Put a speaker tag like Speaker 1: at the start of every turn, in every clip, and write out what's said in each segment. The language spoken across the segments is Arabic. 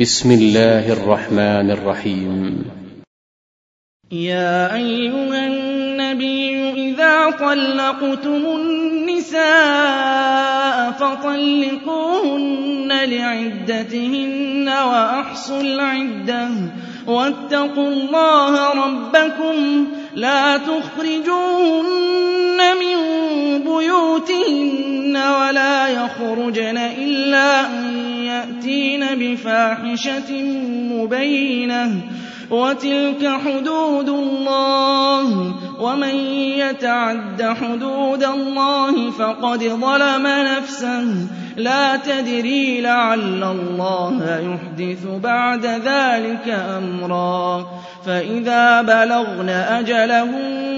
Speaker 1: بسم الله الرحمن الرحيم يا ايها النبي اذا طلقتم النساء فطلقوهن لعدتهن واحصوا العده واتقوا الله ربكم لا تخرجوهن من بيوتهن ولا يخرجن الا ان يأتين بفاحشة مبينة وتلك حدود الله ومن يتعد حدود الله فقد ظلم نفسه لا تدري لعل الله يحدث بعد ذلك أمرا فإذا بلغن أجلهن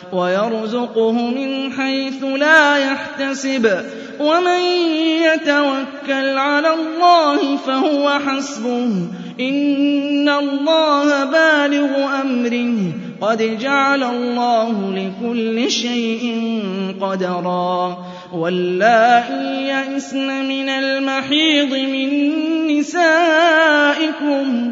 Speaker 1: ويرزقه من حيث لا يحتسب ومن يتوكل على الله فهو حسبه إن الله بالغ أمره قد جعل الله لكل شيء قدرا واللائي يئسن من المحيض من نسائكم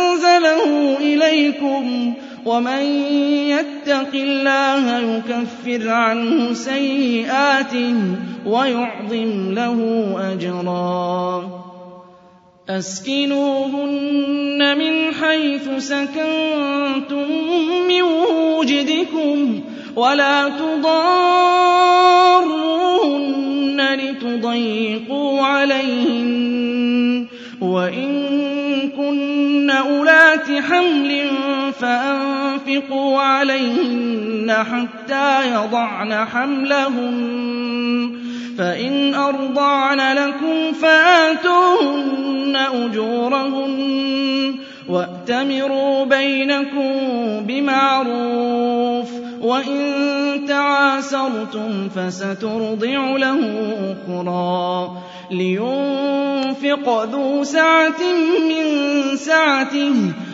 Speaker 1: أَنزَلَهُ إِلَيْكُمْ وَمَن يَتَّقِ اللَّهَ يُكَفِّرْ عَنْهُ سَيِّئَاتِهِ وَيُعْظِمْ لَهُ أَجْرًا أَسْكِنُوهُنَّ مِنْ حَيْثُ سَكَنْتُم مِّن وُجْدِكُمْ وَلَا تضار نَمْلٍ فَأَنفِقُوا عَلَيْهِنَّ حَتَّىٰ يَضَعْنَ حملهم ۚ فَإِنْ أَرْضَعْنَ لَكُمْ فَآتُوهُنَّ أُجُورَهُنَّ ۖ وَأْتَمِرُوا بَيْنَكُم بِمَعْرُوفٍ ۖ وَإِن تَعَاسَرْتُمْ فَسَتُرْضِعُ لَهُ أُخْرَىٰ لِيُنفِقْ ذُو سَعَةٍ مِّن سَعَتِهِ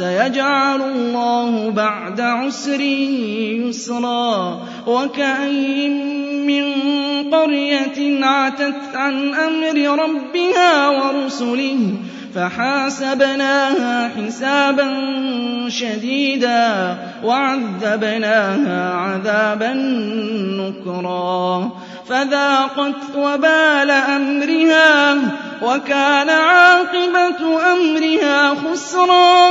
Speaker 1: سيجعل الله بعد عسر يسرا وكأين من قرية عتت عن أمر ربها ورسله فحاسبناها حسابا شديدا وعذبناها عذابا نكرا فذاقت وبال أمرها وكان عاقبة أمرها خسرا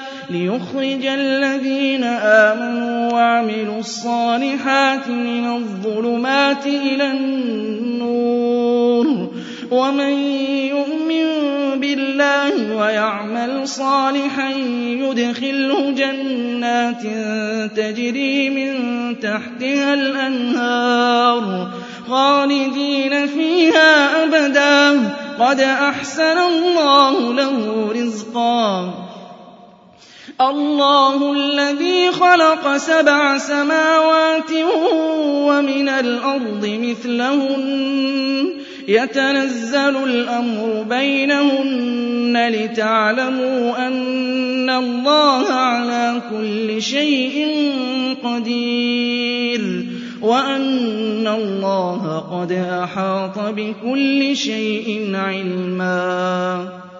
Speaker 1: لِّيُخْرِجَ الَّذِينَ آمَنُوا وَعَمِلُوا الصَّالِحَاتِ مِنَ الظُّلُمَاتِ إِلَى النُّورِ ۚ وَمَن يُؤْمِن بِاللَّهِ وَيَعْمَلْ صَالِحًا يُدْخِلْهُ جَنَّاتٍ تَجْرِي مِن تَحْتِهَا الْأَنْهَارُ خَالِدِينَ فِيهَا أَبَدًا ۚ قَدْ أَحْسَنَ اللَّهُ لَهُ رِزْقًا اللَّهُ الَّذِي خَلَقَ سَبْعَ سَمَاوَاتٍ وَمِنَ الْأَرْضِ مِثْلَهُنَّ يَتَنَزَّلُ الْأَمْرُ بَيْنَهُنَّ لِتَعْلَمُوا أَنَّ اللَّهَ عَلَىٰ كُلِّ شَيْءٍ قَدِيرٌ وَأَنَّ اللَّهَ قَدْ أَحَاطَ بِكُلِّ شَيْءٍ عِلْمًا